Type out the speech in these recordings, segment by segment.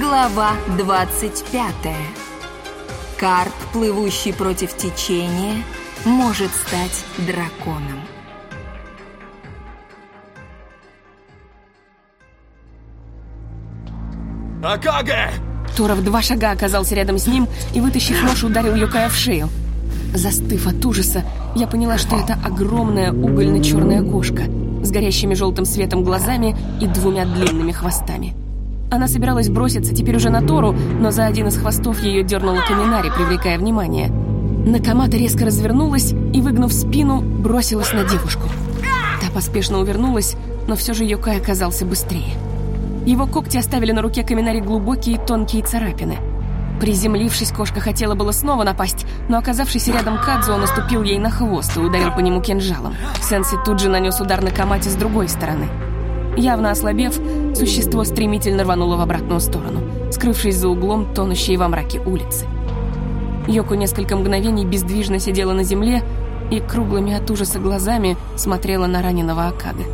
Глава 25. Карп, плывущий против течения, может стать драконом. Акаге! Тора в два шага оказался рядом с ним и, вытащив нож, ударил Юкая в шею. Застыв от ужаса, я поняла, что это огромная угольно-черная кошка с горящими желтым светом глазами и двумя длинными хвостами. Она собиралась броситься теперь уже на Тору, но за один из хвостов ее дернула Каминари, привлекая внимание. Накамата резко развернулась и, выгнув спину, бросилась на девушку. Та поспешно увернулась, но все же Юкай оказался быстрее. Его когти оставили на руке Каминари глубокие тонкие царапины. Приземлившись, кошка хотела было снова напасть, но оказавшись рядом Кадзу, наступил ей на хвост и ударил по нему кинжалом. Сенси тут же нанес удар на Камате с другой стороны. Явно ослабев, существо стремительно рвануло в обратную сторону, скрывшись за углом тонущей во мраке улицы. Йоку несколько мгновений бездвижно сидела на земле и круглыми от ужаса глазами смотрела на раненого Акага.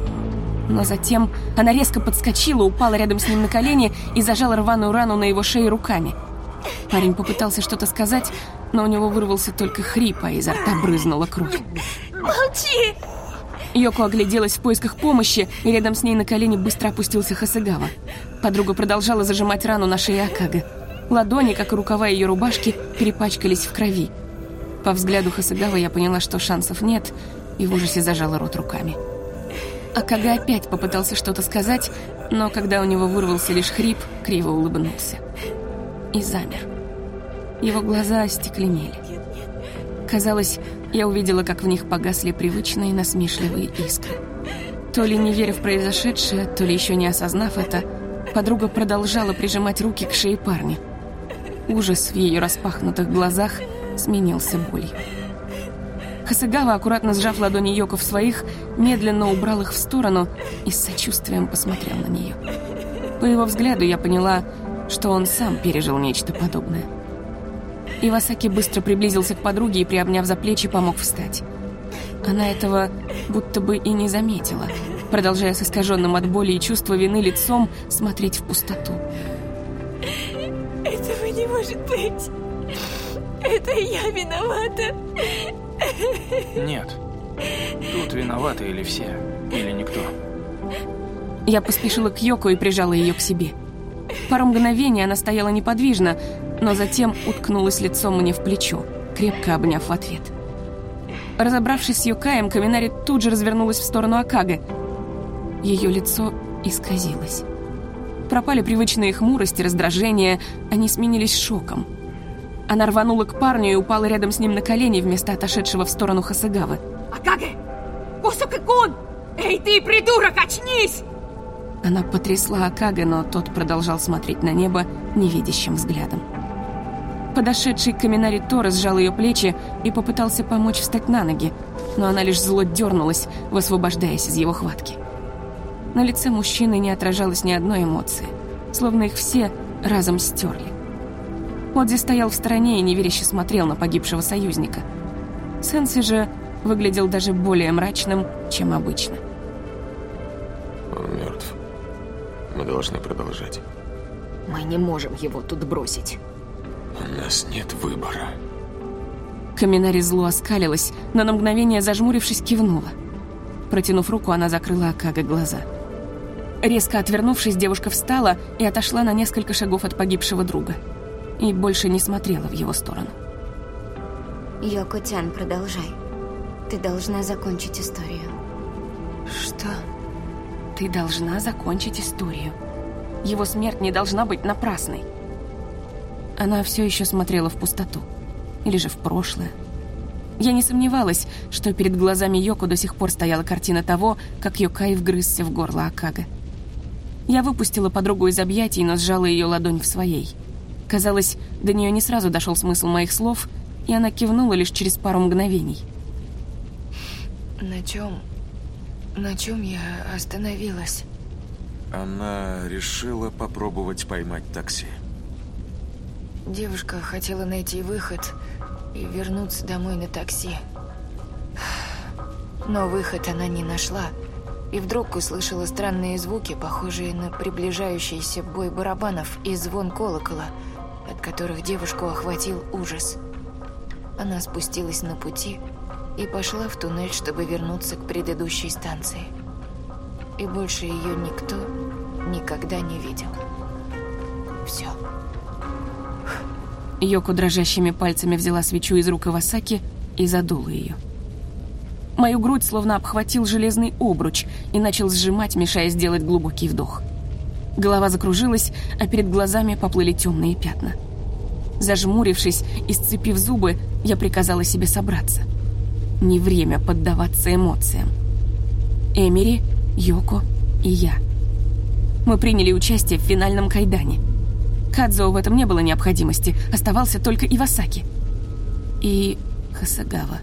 Но затем она резко подскочила, упала рядом с ним на колени и зажала рваную рану на его шее руками. Парень попытался что-то сказать, но у него вырвался только хрип, а изо рта брызнула кровь. Молчи! Йоко огляделась в поисках помощи, и рядом с ней на колени быстро опустился Хасагава. Подруга продолжала зажимать рану на шее Акага. Ладони, как и рукава ее рубашки, перепачкались в крови. По взгляду Хасагава я поняла, что шансов нет, и в ужасе зажала рот руками. Акага опять попытался что-то сказать, но когда у него вырвался лишь хрип, криво улыбнулся. И замер. Его глаза остекленели. Казалось, я увидела, как в них погасли привычные насмешливые искры. То ли не веря в произошедшее, то ли еще не осознав это, подруга продолжала прижимать руки к шее парня. Ужас в ее распахнутых глазах сменился болью. Хасагава, аккуратно сжав ладони Йоко в своих, медленно убрал их в сторону и с сочувствием посмотрел на нее. По его взгляду я поняла, что он сам пережил нечто подобное. Ивасаки быстро приблизился к подруге и, приобняв за плечи, помог встать. Она этого будто бы и не заметила, продолжая с искаженным от боли и чувства вины лицом смотреть в пустоту. Этого не может быть. Это я виновата. Нет. Тут виноваты или все, или никто. Я поспешила к Йоко и прижала ее к себе. Пару мгновений она стояла неподвижно, но затем уткнулась лицом мне в плечо, крепко обняв в ответ. Разобравшись с Юкаем, Каминари тут же развернулась в сторону Акага. Ее лицо исказилось. Пропали привычные хмурости, раздражение, они сменились шоком. Она рванула к парню и упала рядом с ним на колени вместо отошедшего в сторону Хасагавы. Акаге! Косука-кун! Эй, ты, придурок, очнись! Она потрясла Акага, но тот продолжал смотреть на небо невидящим взглядом. Подошедший к Каминари Тора сжал ее плечи и попытался помочь встать на ноги, но она лишь зло дернулась, высвобождаясь из его хватки. На лице мужчины не отражалось ни одной эмоции, словно их все разом стерли. Одзи стоял в стороне и неверяще смотрел на погибшего союзника. Сенси же выглядел даже более мрачным, чем обычно. Он мертв. Мы должны продолжать. Мы не можем его тут бросить. У нас нет выбора. Каминари зло оскалилась, но на мгновение зажмурившись кивнула. Протянув руку, она закрыла Акага глаза. Резко отвернувшись, девушка встала и отошла на несколько шагов от погибшего друга. И больше не смотрела в его сторону. Йоко-тян, продолжай. Ты должна закончить историю. Что? Ты должна закончить историю. Его смерть не должна быть напрасной. Она все еще смотрела в пустоту. Или же в прошлое. Я не сомневалась, что перед глазами Йоко до сих пор стояла картина того, как Йокай вгрызся в горло Акага. Я выпустила подругу из объятий, но сжала ее ладонь в своей. Казалось, до нее не сразу дошел смысл моих слов, и она кивнула лишь через пару мгновений. На чем... На чем я остановилась? Она решила попробовать поймать такси. Девушка хотела найти выход и вернуться домой на такси. Но выход она не нашла и вдруг услышала странные звуки, похожие на приближающийся бой барабанов и звон колокола, от которых девушку охватил ужас. Она спустилась на пути и пошла в туннель, чтобы вернуться к предыдущей станции. И больше ее никто никогда не видел. Все. Йоко дрожащими пальцами взяла свечу из рук Ивасаки и задула ее. Мою грудь словно обхватил железный обруч и начал сжимать, мешая сделать глубокий вдох. Голова закружилась, а перед глазами поплыли темные пятна. Зажмурившись и сцепив зубы, я приказала себе собраться. Не время поддаваться эмоциям. Эмери, Йоко и я. Мы приняли участие в финальном кайдане. Кадзо в этом не было необходимости, оставался только Ивасаки. И Хасагава.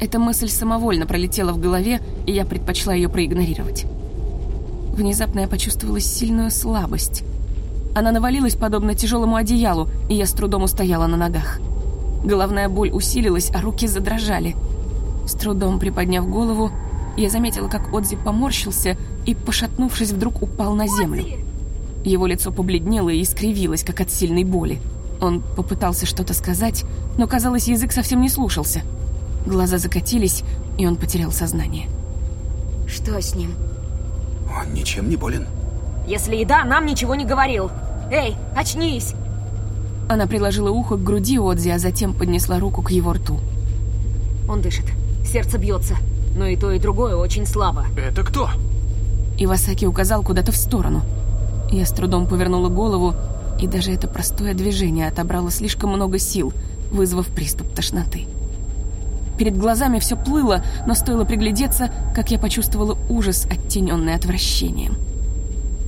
Эта мысль самовольно пролетела в голове, и я предпочла ее проигнорировать. Внезапно я почувствовала сильную слабость. Она навалилась подобно тяжелому одеялу, и я с трудом устояла на ногах. Головная боль усилилась, а руки задрожали. С трудом приподняв голову, я заметила, как Отзи поморщился и, пошатнувшись, вдруг упал на землю. Его лицо побледнело и искривилось, как от сильной боли. Он попытался что-то сказать, но, казалось, язык совсем не слушался. Глаза закатились, и он потерял сознание. Что с ним? Он ничем не болен. Если и да, нам ничего не говорил. Эй, очнись! Она приложила ухо к груди Отзи, а затем поднесла руку к его рту. Он дышит. Сердце бьется. Но и то, и другое очень слабо. Это кто? Ивасаки указал куда-то в сторону. Я с трудом повернула голову, и даже это простое движение отобрало слишком много сил, вызвав приступ тошноты. Перед глазами все плыло, но стоило приглядеться, как я почувствовала ужас, оттененный отвращением.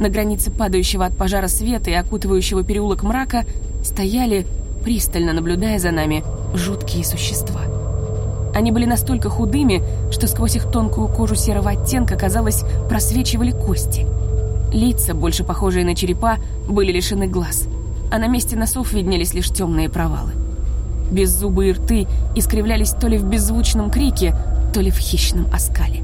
На границе падающего от пожара света и окутывающего переулок мрака стояли, пристально наблюдая за нами, жуткие существа. Они были настолько худыми, что сквозь их тонкую кожу серого оттенка, казалось, просвечивали кости. Лица, больше похожие на черепа, были лишены глаз, а на месте носов виднелись лишь темные провалы. Беззубые рты искривлялись то ли в беззвучном крике, то ли в хищном оскале.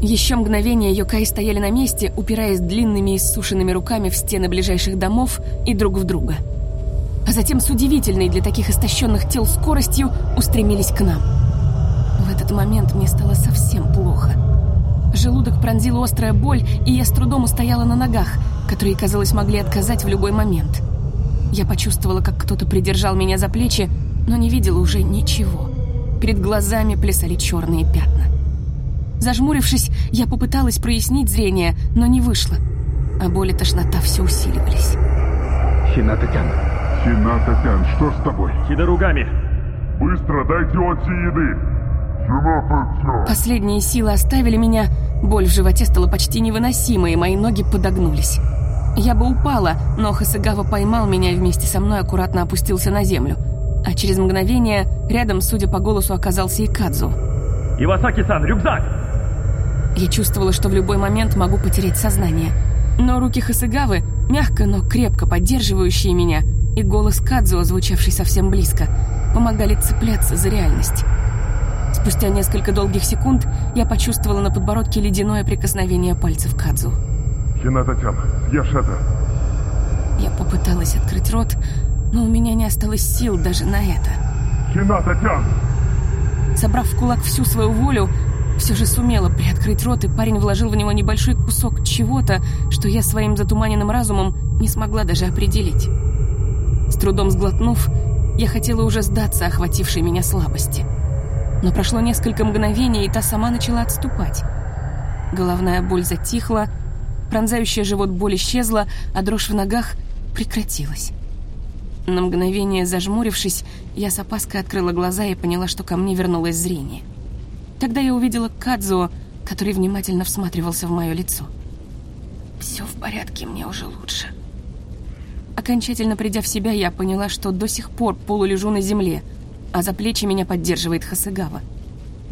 Еще мгновение Йокай стояли на месте, упираясь длинными иссушенными руками в стены ближайших домов и друг в друга. А затем с удивительной для таких истощенных тел скоростью устремились к нам. В этот момент мне стало совсем плохо. Желудок пронзила острая боль, и я с трудом устояла на ногах, которые, казалось, могли отказать в любой момент. Я почувствовала, как кто-то придержал меня за плечи, но не видела уже ничего. Перед глазами плясали черные пятна. Зажмурившись, я попыталась прояснить зрение, но не вышло. А боль и тошнота все усиливались. Хината-тян. Хината-тян, что с тобой? Хидоругами. Быстро дайте Отси еды. Последние силы оставили меня, боль в животе стала почти невыносимой, и мои ноги подогнулись. Я бы упала, но Хасагава поймал меня и вместе со мной аккуратно опустился на землю – а через мгновение рядом, судя по голосу, оказался и Кадзу. «Ивасаки-сан, рюкзак!» Я чувствовала, что в любой момент могу потерять сознание. Но руки Хасыгавы, мягко, но крепко поддерживающие меня, и голос Кадзу, звучавший совсем близко, помогали цепляться за реальность. Спустя несколько долгих секунд я почувствовала на подбородке ледяное прикосновение пальцев Кадзу. Хината-тян, съешь это. Я попыталась открыть рот, но у меня не осталось сил даже на это. Хината-тян! Собрав в кулак всю свою волю, все же сумела приоткрыть рот, и парень вложил в него небольшой кусок чего-то, что я своим затуманенным разумом не смогла даже определить. С трудом сглотнув, я хотела уже сдаться охватившей меня слабости. Но прошло несколько мгновений, и та сама начала отступать. Головная боль затихла, пронзающая живот боль исчезла, а дрожь в ногах прекратилась. На мгновение зажмурившись, я с опаской открыла глаза и поняла, что ко мне вернулось зрение. Тогда я увидела Кадзуо, который внимательно всматривался в мое лицо. «Все в порядке, мне уже лучше». Окончательно придя в себя, я поняла, что до сих пор полулежу на земле, а за плечи меня поддерживает Хасыгава.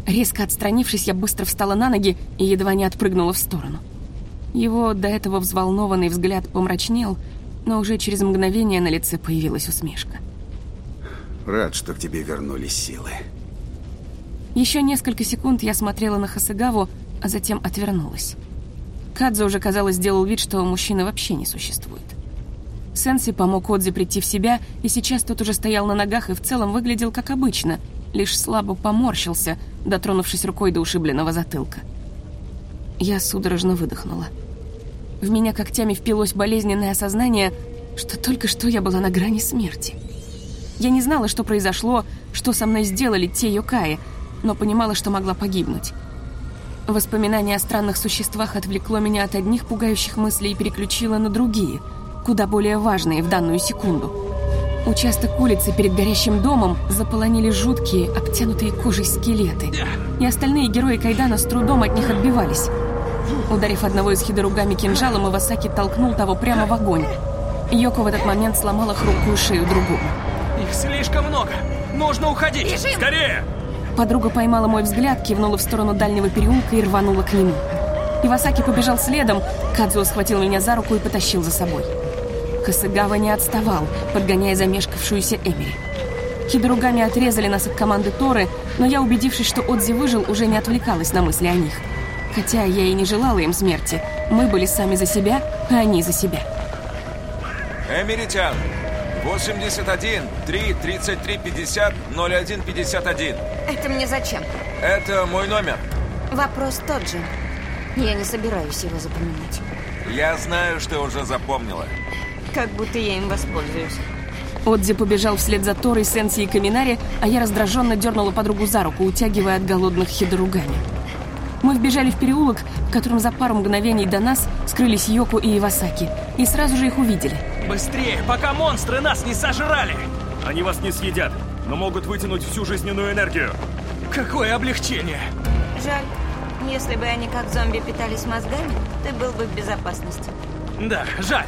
Резко отстранившись, я быстро встала на ноги и едва не отпрыгнула в сторону. Его до этого взволнованный взгляд помрачнел — но уже через мгновение на лице появилась усмешка. Рад, что к тебе вернулись силы. Еще несколько секунд я смотрела на Хасагаву, а затем отвернулась. Кадзо уже, казалось, сделал вид, что мужчины вообще не существует. Сенси помог Отзе прийти в себя, и сейчас тот уже стоял на ногах и в целом выглядел как обычно, лишь слабо поморщился, дотронувшись рукой до ушибленного затылка. Я судорожно выдохнула. В меня когтями впилось болезненное осознание, что только что я была на грани смерти. Я не знала, что произошло, что со мной сделали те Йокаи, но понимала, что могла погибнуть. Воспоминание о странных существах отвлекло меня от одних пугающих мыслей и переключило на другие, куда более важные в данную секунду. Участок улицы перед горящим домом заполонили жуткие, обтянутые кожей скелеты, и остальные герои Кайдана с трудом от них отбивались. Ударив одного из хидоругами кинжалом, Ивасаки толкнул того прямо в огонь. Йоко в этот момент сломала хрупкую шею другому. Их слишком много. Нужно уходить. Бежим! Скорее! Подруга поймала мой взгляд, кивнула в сторону дальнего переулка и рванула к нему. Ивасаки побежал следом, Кадзуо схватил меня за руку и потащил за собой. Косыгава не отставал, подгоняя замешкавшуюся Эмери. Хидоругами отрезали нас от команды Торы, но я, убедившись, что Отзи выжил, уже не отвлекалась на мысли о них. Хотя я и не желала им смерти. Мы были сами за себя, а они за себя. Эмеритян, 81 3 33 50 01 51. Это мне зачем? Это мой номер. Вопрос тот же. Я не собираюсь его запоминать. Я знаю, что уже запомнила. Как будто я им воспользуюсь. Отзи побежал вслед за Торой, Сенси и Каминари, а я раздраженно дернула подругу за руку, утягивая от голодных хидоругами. Мы вбежали в переулок, в котором за пару мгновений до нас скрылись Йоко и Ивасаки, и сразу же их увидели. Быстрее, пока монстры нас не сожрали! Они вас не съедят, но могут вытянуть всю жизненную энергию. Какое облегчение! Жаль. Если бы они как зомби питались мозгами, ты был бы в безопасности. Да, жаль.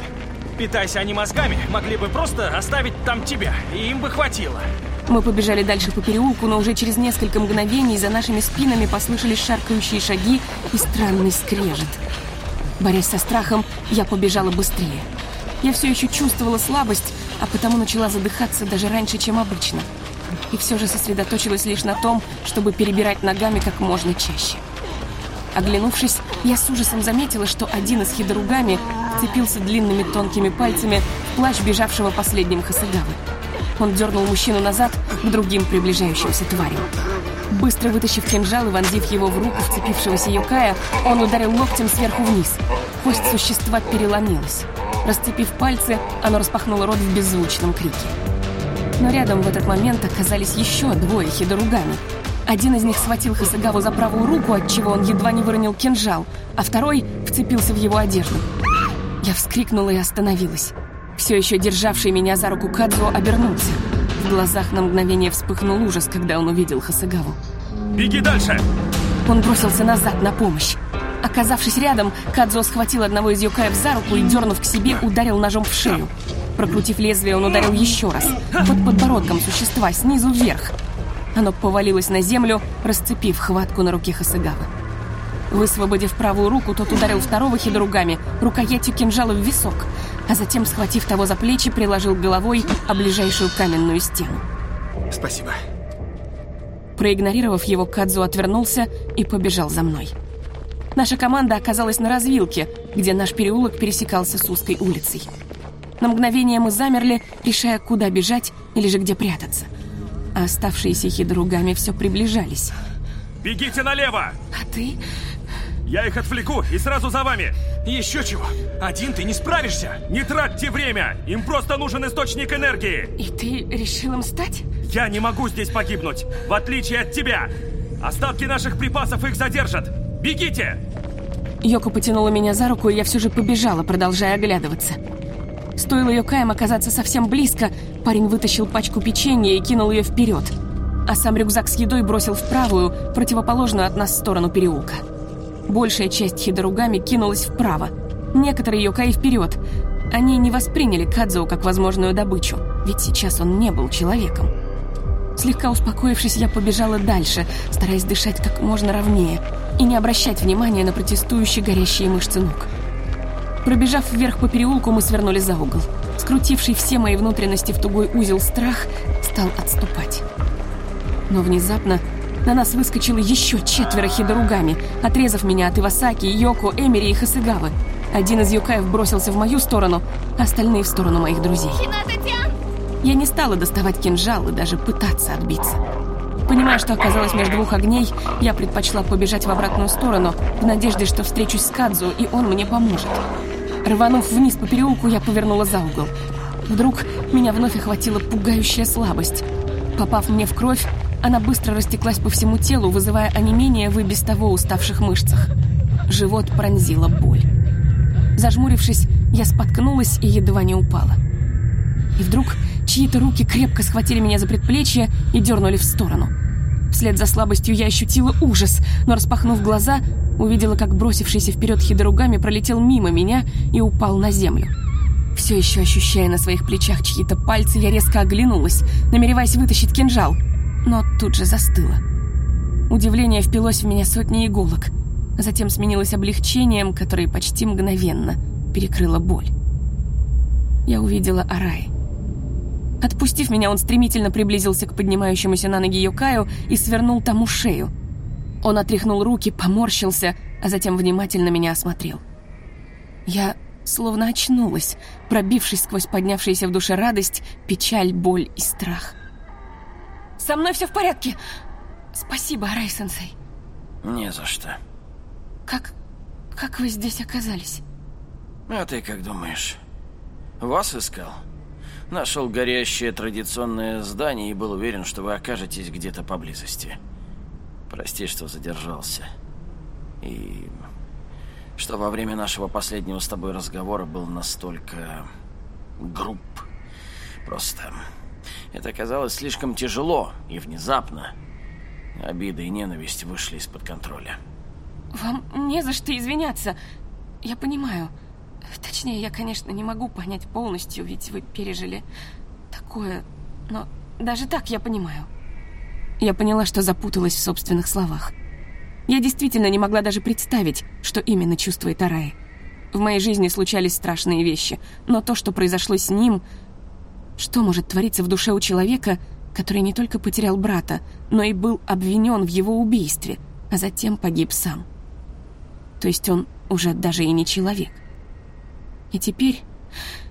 Питайся они мозгами, могли бы просто оставить там тебя, и им бы хватило. Мы побежали дальше по переулку, но уже через несколько мгновений за нашими спинами послышались шаркающие шаги и странный скрежет. Борясь со страхом, я побежала быстрее. Я все еще чувствовала слабость, а потому начала задыхаться даже раньше, чем обычно. И все же сосредоточилась лишь на том, чтобы перебирать ногами как можно чаще. Оглянувшись, я с ужасом заметила, что один из хидоругами вцепился длинными тонкими пальцами в плащ бежавшего последним Хасагавы. Он дернул мужчину назад к другим приближающимся тварям. Быстро вытащив кинжал и вонзив его в руку вцепившегося Юкая, он ударил локтем сверху вниз. Кость существа переломилась. Расцепив пальцы, оно распахнуло рот в беззвучном крике. Но рядом в этот момент оказались еще двое хидоругами. Один из них схватил Хасагаву за правую руку, отчего он едва не выронил кинжал, а второй вцепился в его одежду. Я вскрикнула и остановилась. Все еще державший меня за руку Кадзо обернулся. В глазах на мгновение вспыхнул ужас, когда он увидел Хасагаву. Беги дальше! Он бросился назад на помощь. Оказавшись рядом, Кадзо схватил одного из юкаев за руку и, дернув к себе, ударил ножом в шею. Прокрутив лезвие, он ударил еще раз, под подбородком существа, снизу вверх. Оно повалилось на землю, расцепив хватку на руке Хасагавы. Высвободив правую руку, тот ударил второго хидоругами рукоятью кинжала в висок, а затем, схватив того за плечи, приложил головой о ближайшую каменную стену. Спасибо. Проигнорировав его, Кадзу отвернулся и побежал за мной. Наша команда оказалась на развилке, где наш переулок пересекался с узкой улицей. На мгновение мы замерли, решая, куда бежать или же где прятаться. А оставшиеся хидоругами все приближались. Бегите налево! А ты? Я их отвлеку и сразу за вами! Еще чего? Один ты не справишься? Не тратьте время! Им просто нужен источник энергии! И ты решил им стать? Я не могу здесь погибнуть, в отличие от тебя! Остатки наших припасов их задержат! Бегите! Йоко потянула меня за руку, и я все же побежала, продолжая оглядываться. Стоило Йокаем оказаться совсем близко, парень вытащил пачку печенья и кинул ее вперед, а сам рюкзак с едой бросил в правую, противоположную от нас сторону переулка. Большая часть хидоругами кинулась вправо, некоторые Йокаи вперед. Они не восприняли Кадзоу как возможную добычу, ведь сейчас он не был человеком. Слегка успокоившись, я побежала дальше, стараясь дышать как можно ровнее и не обращать внимания на протестующие горящие мышцы ног. Пробежав вверх по переулку, мы свернули за угол. Скрутивший все мои внутренности в тугой узел страх стал отступать. Но внезапно на нас выскочило еще четверо хидоругами, отрезав меня от Ивасаки, Йоко, Эмери и Хасыгавы. Один из юкаев бросился в мою сторону, остальные в сторону моих друзей. Я не стала доставать кинжал и даже пытаться отбиться. Понимая, что оказалась между двух огней, я предпочла побежать в обратную сторону, в надежде, что встречусь с Кадзу, и он мне поможет. Рванув вниз по переулку, я повернула за угол. Вдруг меня вновь охватила пугающая слабость. Попав мне в кровь, она быстро растеклась по всему телу, вызывая онемение в и без того уставших мышцах. Живот пронзила боль. Зажмурившись, я споткнулась и едва не упала. И вдруг чьи-то руки крепко схватили меня за предплечье и дернули в сторону. Вслед за слабостью я ощутила ужас, но, распахнув глаза, увидела, как бросившийся вперед хидоругами пролетел мимо меня и упал на землю. Все еще ощущая на своих плечах чьи-то пальцы, я резко оглянулась, намереваясь вытащить кинжал, но тут же застыла. Удивление впилось в меня сотни иголок, затем сменилось облегчением, которое почти мгновенно перекрыло боль. Я увидела Арай. Отпустив меня, он стремительно приблизился к поднимающемуся на ноги Юкаю и свернул тому шею. Он отряхнул руки, поморщился, а затем внимательно меня осмотрел. Я словно очнулась, пробившись сквозь поднявшиеся в душе радость, печаль, боль и страх. «Со мной все в порядке! Спасибо, Арай-сенсей!» «Не за что». «Как... как вы здесь оказались?» «А ты как думаешь? Вас искал?» Нашел горящее традиционное здание и был уверен, что вы окажетесь где-то поблизости. Прости, что задержался. И что во время нашего последнего с тобой разговора был настолько груб. Просто это оказалось слишком тяжело и внезапно. Обида и ненависть вышли из-под контроля. Вам не за что извиняться. Я понимаю. Точнее, я, конечно, не могу понять полностью, ведь вы пережили такое. Но даже так я понимаю. Я поняла, что запуталась в собственных словах. Я действительно не могла даже представить, что именно чувствует Арай. В моей жизни случались страшные вещи, но то, что произошло с ним... Что может твориться в душе у человека, который не только потерял брата, но и был обвинен в его убийстве, а затем погиб сам? То есть он уже даже и не человек. И теперь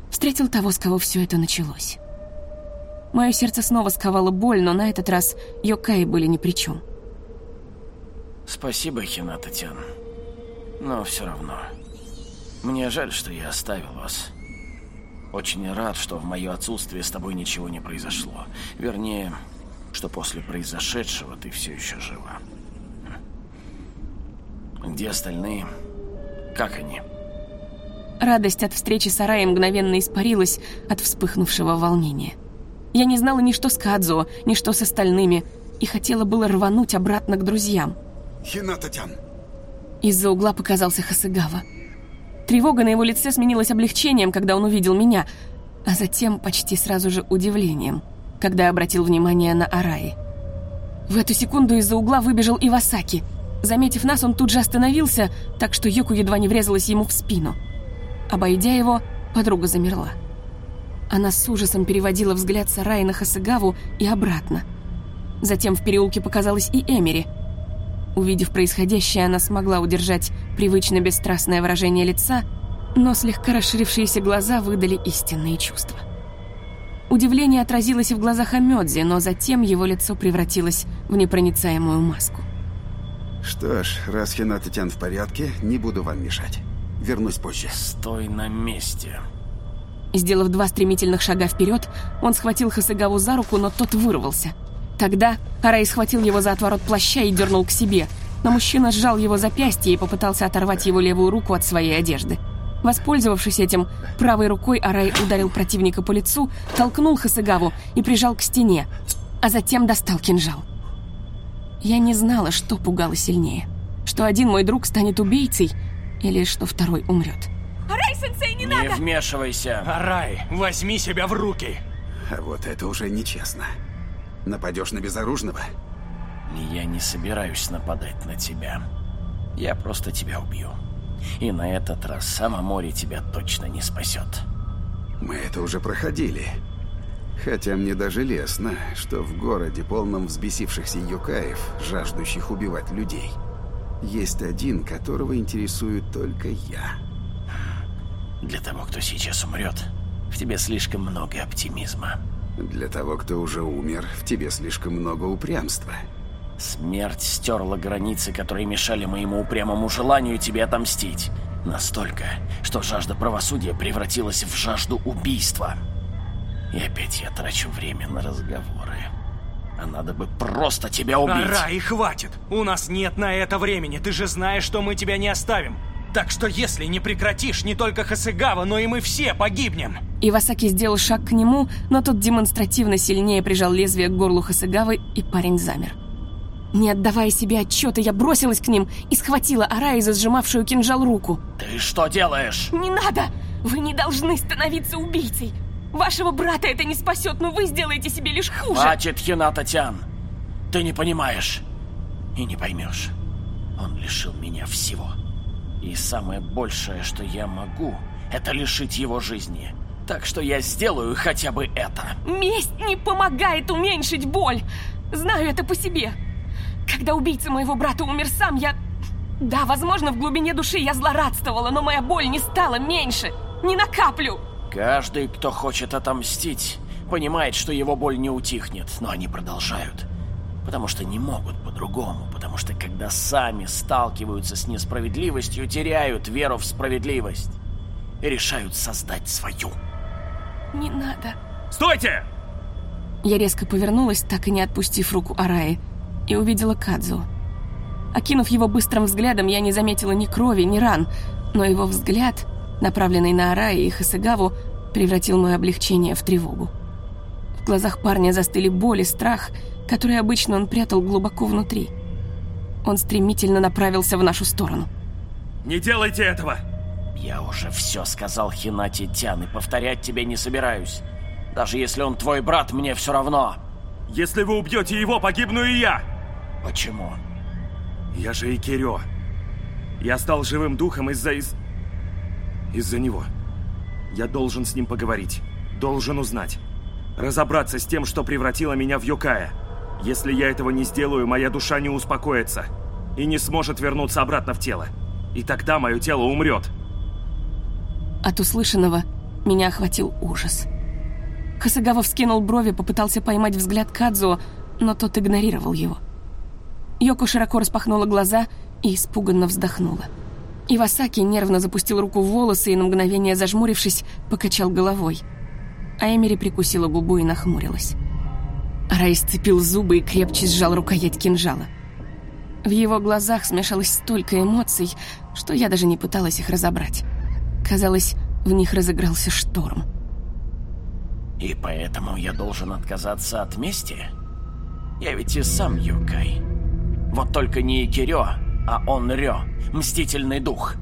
встретил того, с кого все это началось. Мое сердце снова сковало боль, но на этот раз Йокаи были ни при чем. Спасибо, Хинататян. Но все равно. Мне жаль, что я оставил вас. Очень рад, что в мое отсутствие с тобой ничего не произошло. Вернее, что после произошедшего ты все еще жива. Где остальные? Как они? Радость от встречи с Араем мгновенно испарилась от вспыхнувшего волнения. Я не знала ни что с Кадзо, ни что с остальными, и хотела было рвануть обратно к друзьям. Хинататян! Из-за угла показался Хасыгава. Тревога на его лице сменилась облегчением, когда он увидел меня, а затем почти сразу же удивлением, когда обратил внимание на Араи. В эту секунду из-за угла выбежал Ивасаки. Заметив нас, он тут же остановился, так что Юку едва не врезалась ему в спину. Обойдя его, подруга замерла. Она с ужасом переводила взгляд Сараи на Хасыгаву и обратно. Затем в переулке показалась и Эмери. Увидев происходящее, она смогла удержать привычно бесстрастное выражение лица, но слегка расширившиеся глаза выдали истинные чувства. Удивление отразилось и в глазах Амёдзи, но затем его лицо превратилось в непроницаемую маску. Что ж, раз Хинататян в порядке, не буду вам мешать. Вернусь позже. Стой на месте. Сделав два стремительных шага вперед, он схватил Хасыгаву за руку, но тот вырвался. Тогда Арай схватил его за отворот плаща и дернул к себе, но мужчина сжал его запястье и попытался оторвать его левую руку от своей одежды. Воспользовавшись этим, правой рукой Арай ударил противника по лицу, толкнул Хасыгаву и прижал к стене, а затем достал кинжал. Я не знала, что пугало сильнее. Что один мой друг станет убийцей, или что второй умрет. Арай-сенсей, не, Не надо! вмешивайся. Арай, возьми себя в руки. А вот это уже нечестно. Нападешь на безоружного? Я не собираюсь нападать на тебя. Я просто тебя убью. И на этот раз само море тебя точно не спасет. Мы это уже проходили. Хотя мне даже лестно, что в городе, полном взбесившихся юкаев, жаждущих убивать людей, есть один, которого интересует только я. Для того, кто сейчас умрет, в тебе слишком много оптимизма. Для того, кто уже умер, в тебе слишком много упрямства. Смерть стерла границы, которые мешали моему упрямому желанию тебе отомстить. Настолько, что жажда правосудия превратилась в жажду убийства. И опять я трачу время на разговоры. А надо бы просто тебя убить. Ара, и хватит! У нас нет на это времени. Ты же знаешь, что мы тебя не оставим. Так что если не прекратишь, не только Хасыгава, но и мы все погибнем. Ивасаки сделал шаг к нему, но тот демонстративно сильнее прижал лезвие к горлу Хасыгавы, и парень замер. Не отдавая себе отчета, я бросилась к ним и схватила Араи за сжимавшую кинжал руку. Ты что делаешь? Не надо! Вы не должны становиться убийцей! Вашего брата это не спасет, но вы сделаете себе лишь хуже! Хватит, Хинататян! Ты не понимаешь и не поймешь. Он лишил меня всего. И самое большее, что я могу, это лишить его жизни. Так что я сделаю хотя бы это. Месть не помогает уменьшить боль. Знаю это по себе. Когда убийца моего брата умер сам, я... Да, возможно, в глубине души я злорадствовала, но моя боль не стала меньше. Ни на каплю. Каждый, кто хочет отомстить, понимает, что его боль не утихнет, но они продолжают. Потому что не могут по-другому, потому что когда сами сталкиваются с несправедливостью, теряют веру в справедливость и решают создать свою. Не надо. Стойте! Я резко повернулась, так и не отпустив руку Араи и увидела Кадзу. Окинув его быстрым взглядом, я не заметила ни крови, ни ран, но его взгляд, направленный на Араи и Хасыгаву, превратил мое облегчение в тревогу. В глазах парня застыли боль и страх, которые обычно он прятал глубоко внутри. Он стремительно направился в нашу сторону. Не делайте этого! Я уже все сказал Хинати Тян и повторять тебе не собираюсь. Даже если он твой брат, мне все равно. Если вы убьете его, погибну и я! Почему? Я же и Кирё. Я стал живым духом из-за... из... Из-за него. Я должен с ним поговорить. Должен узнать. Разобраться с тем, что превратило меня в Йокая. Если я этого не сделаю, моя душа не успокоится. И не сможет вернуться обратно в тело. И тогда мое тело умрет. От услышанного меня охватил ужас. Хасагава вскинул брови, попытался поймать взгляд Кадзуо, но тот игнорировал его. Йоко широко распахнула глаза и испуганно вздохнула. Ивасаки нервно запустил руку в волосы и на мгновение зажмурившись, покачал головой. А Эмери прикусила губу и нахмурилась. Рай сцепил зубы и крепче сжал рукоять кинжала. В его глазах смешалось столько эмоций, что я даже не пыталась их разобрать. Казалось, в них разыгрался шторм. И поэтому я должен отказаться от мести? Я ведь и сам Юкай. Вот только не Икирё, а он Рё, мстительный дух.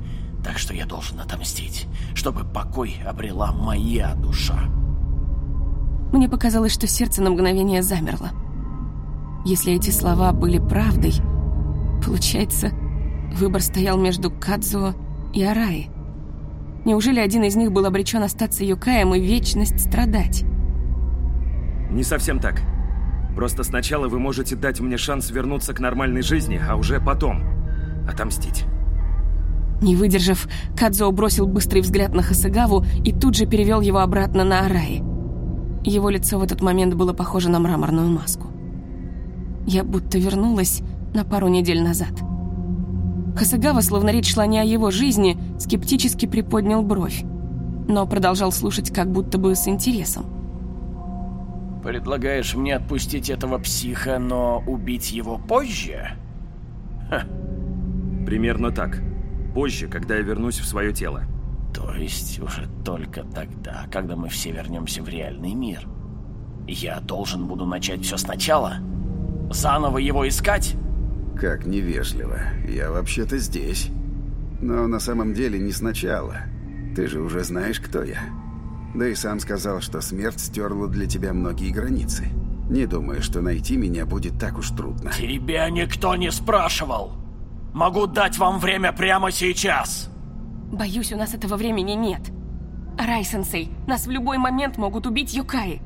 Так что я должен отомстить, чтобы покой обрела моя душа. Мне показалось, что сердце на мгновение замерло. Если эти слова были правдой, получается, выбор стоял между Кадзуо и Араи. Неужели один из них был обречен остаться Юкаем и вечность страдать? Не совсем так. Просто сначала вы можете дать мне шанс вернуться к нормальной жизни, а уже потом отомстить. Не выдержав, Кадзо бросил быстрый взгляд на Хасагаву и тут же перевел его обратно на Араи. Его лицо в этот момент было похоже на мраморную маску. Я будто вернулась на пару недель назад. Хасагава, словно речь шла не о его жизни, скептически приподнял бровь, но продолжал слушать как будто бы с интересом. Предлагаешь мне отпустить этого психа, но убить его позже? Ха. Примерно так. Позже, когда я вернусь в свое тело. То есть уже только тогда, когда мы все вернемся в реальный мир. Я должен буду начать все сначала? Заново его искать? Как невежливо. Я вообще-то здесь. Но на самом деле не сначала. Ты же уже знаешь, кто я. Да и сам сказал, что смерть стерла для тебя многие границы. Не думаю, что найти меня будет так уж трудно. Тебя никто не спрашивал. Могу дать вам время прямо сейчас. Боюсь, у нас этого времени нет. Рай-сенсей, нас в любой момент могут убить Юкаи.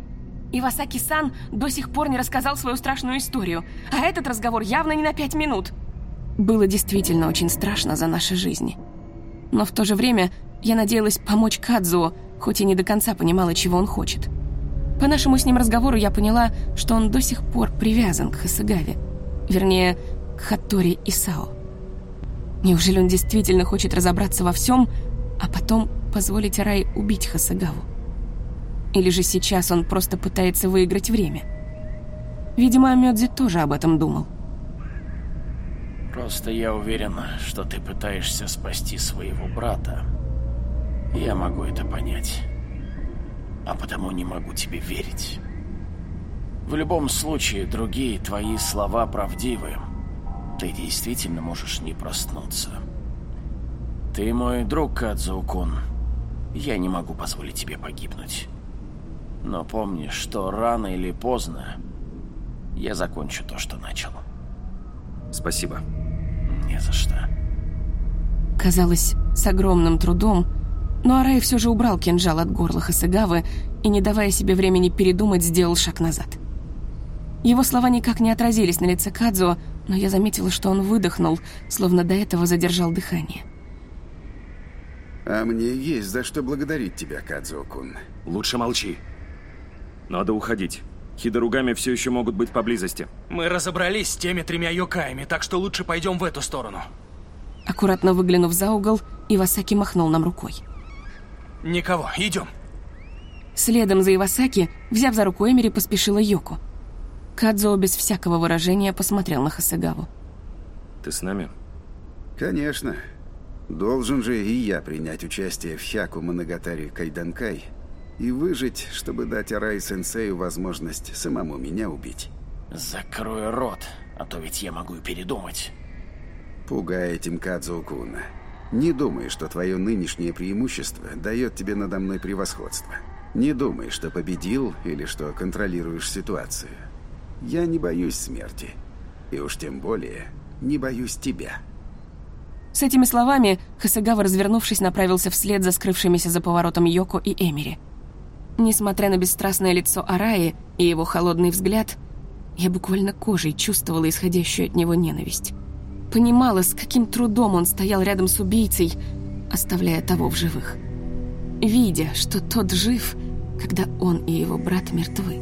Ивасаки-сан до сих пор не рассказал свою страшную историю, а этот разговор явно не на пять минут. Было действительно очень страшно за наши жизни. Но в то же время я надеялась помочь Кадзуо, хоть и не до конца понимала, чего он хочет. По нашему с ним разговору я поняла, что он до сих пор привязан к Хасагаве. Вернее, к Хаттори Исао. Неужели он действительно хочет разобраться во всем, а потом позволить Арай убить Хасагаву? Или же сейчас он просто пытается выиграть время? Видимо, Амёдзи тоже об этом думал. Просто я уверен, что ты пытаешься спасти своего брата. Я могу это понять. А потому не могу тебе верить. В любом случае, другие твои слова правдивы. Ты действительно можешь не проснуться. Ты мой друг, Кадзаукун. Я не могу позволить тебе погибнуть. Но помни, что рано или поздно я закончу то, что начал. Спасибо. Не за что. Казалось, с огромным трудом, но Арай все же убрал кинжал от горла Хасагавы и, не давая себе времени передумать, сделал шаг назад. Его слова никак не отразились на лице Кадзо, но я заметила, что он выдохнул, словно до этого задержал дыхание. А мне есть за что благодарить тебя, Кадзо-кун. Лучше молчи. Надо уходить. Хидоругами все еще могут быть поблизости. Мы разобрались с теми тремя юкаями, так что лучше пойдем в эту сторону. Аккуратно выглянув за угол, Ивасаки махнул нам рукой. Никого, идем. Следом за Ивасаки, взяв за руку Эмери, поспешила Йоко. Кадзо без всякого выражения посмотрел на Хасагаву. Ты с нами? Конечно. Должен же и я принять участие в Хяку Моногатари Кайданкай и выжить, чтобы дать Арай-сенсею возможность самому меня убить. Закрой рот, а то ведь я могу и передумать. Пугай этим Кадзо-куна. Не думай, что твое нынешнее преимущество дает тебе надо мной превосходство. Не думай, что победил или что контролируешь ситуацию. Я не боюсь смерти. И уж тем более не боюсь тебя. С этими словами Хасагава, развернувшись, направился вслед за скрывшимися за поворотом Йоко и Эмери. Несмотря на бесстрастное лицо Араи и его холодный взгляд, я буквально кожей чувствовала исходящую от него ненависть. Понимала, с каким трудом он стоял рядом с убийцей, оставляя того в живых. Видя, что тот жив, когда он и его брат мертвы.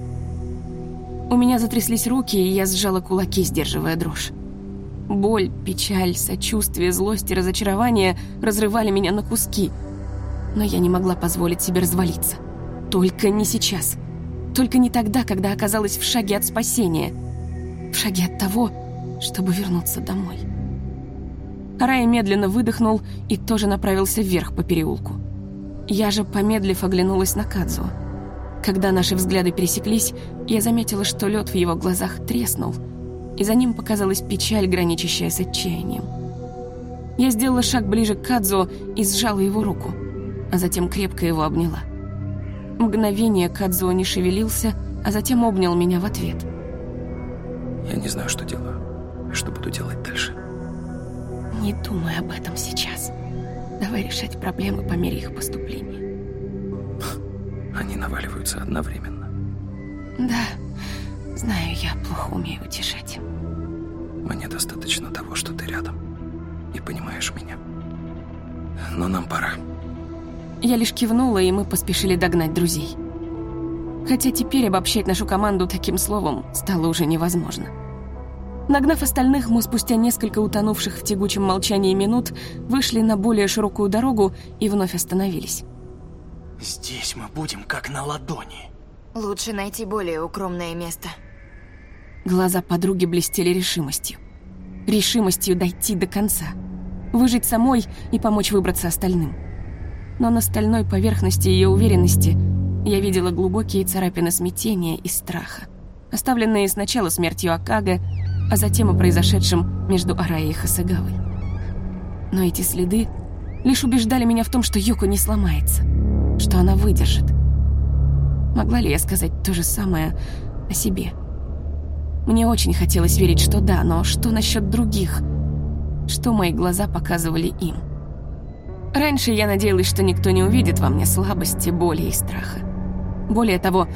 У меня затряслись руки, и я сжала кулаки, сдерживая дрожь. Боль, печаль, сочувствие, злость и разочарование разрывали меня на куски. Но я не могла позволить себе развалиться. Только не сейчас. Только не тогда, когда оказалась в шаге от спасения. В шаге от того, чтобы вернуться домой. Рай медленно выдохнул и тоже направился вверх по переулку. Я же, помедлив, оглянулась на Кадзу. Когда наши взгляды пересеклись, я заметила, что лед в его глазах треснул, и за ним показалась печаль, граничащая с отчаянием. Я сделала шаг ближе к Кадзу и сжала его руку, а затем крепко его обняла. Мгновение Кадзо не шевелился, а затем обнял меня в ответ. Я не знаю, что делаю. Что буду делать дальше? Не думай об этом сейчас. Давай решать проблемы по мере их поступления. Они наваливаются одновременно. Да, знаю, я плохо умею утешать. Мне достаточно того, что ты рядом. И понимаешь меня. Но нам пора. Я лишь кивнула, и мы поспешили догнать друзей. Хотя теперь обобщать нашу команду таким словом стало уже невозможно. Нагнав остальных, мы спустя несколько утонувших в тягучем молчании минут вышли на более широкую дорогу и вновь остановились. Здесь мы будем как на ладони. Лучше найти более укромное место. Глаза подруги блестели решимостью. Решимостью дойти до конца. Выжить самой и помочь выбраться остальным. Но на стальной поверхности ее уверенности я видела глубокие царапины смятения и страха, оставленные сначала смертью Акага, а затем и произошедшим между Араей и Хасагавой. Но эти следы лишь убеждали меня в том, что Юко не сломается, что она выдержит. Могла ли я сказать то же самое о себе? Мне очень хотелось верить, что да, но что насчет других? Что мои глаза показывали им? Раньше я надеялась, что никто не увидит во мне слабости, боли и страха. Более того,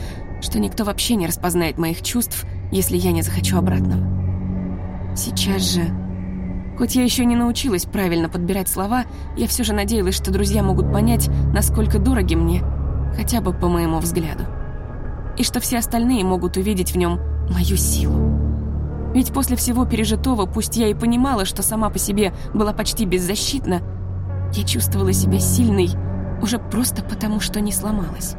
что никто вообще не распознает моих чувств, если я не захочу обратного. Сейчас же... Хоть я еще не научилась правильно подбирать слова, я все же надеялась, что друзья могут понять, насколько дороги мне, хотя бы по моему взгляду. И что все остальные могут увидеть в нем мою силу. Ведь после всего пережитого, пусть я и понимала, что сама по себе была почти беззащитна, я чувствовала себя сильной уже просто потому, что не сломалась.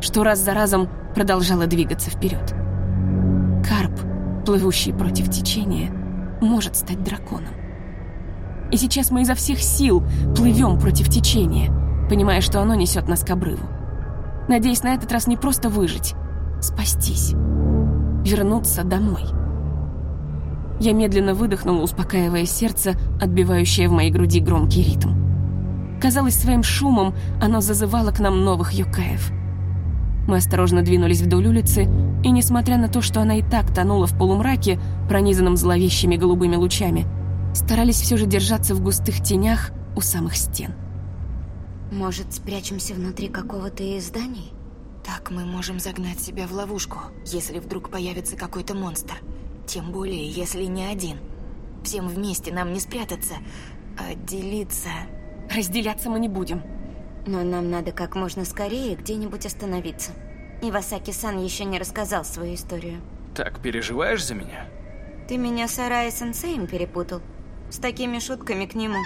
Что раз за разом продолжала двигаться вперед. Карп, плывущий против течения, может стать драконом. И сейчас мы изо всех сил плывем против течения, понимая, что оно несет нас к обрыву. Надеясь на этот раз не просто выжить, спастись, вернуться домой. Я медленно выдохнула, успокаивая сердце, отбивающее в моей груди громкий ритм. Казалось, своим шумом оно зазывало к нам новых юкаев. Мы осторожно двинулись вдоль улицы, и, несмотря на то, что она и так тонула в полумраке, пронизанном зловещими голубыми лучами, старались все же держаться в густых тенях у самых стен. Может, спрячемся внутри какого-то из зданий? Так мы можем загнать себя в ловушку, если вдруг появится какой-то монстр. Тем более, если не один. Всем вместе нам не спрятаться, а делиться... Разделяться мы не будем. Но нам надо как можно скорее где-нибудь остановиться. Ивасаки-сан еще не рассказал свою историю. Так переживаешь за меня? Ты меня с Арай сенсеем перепутал. С такими шутками к нему.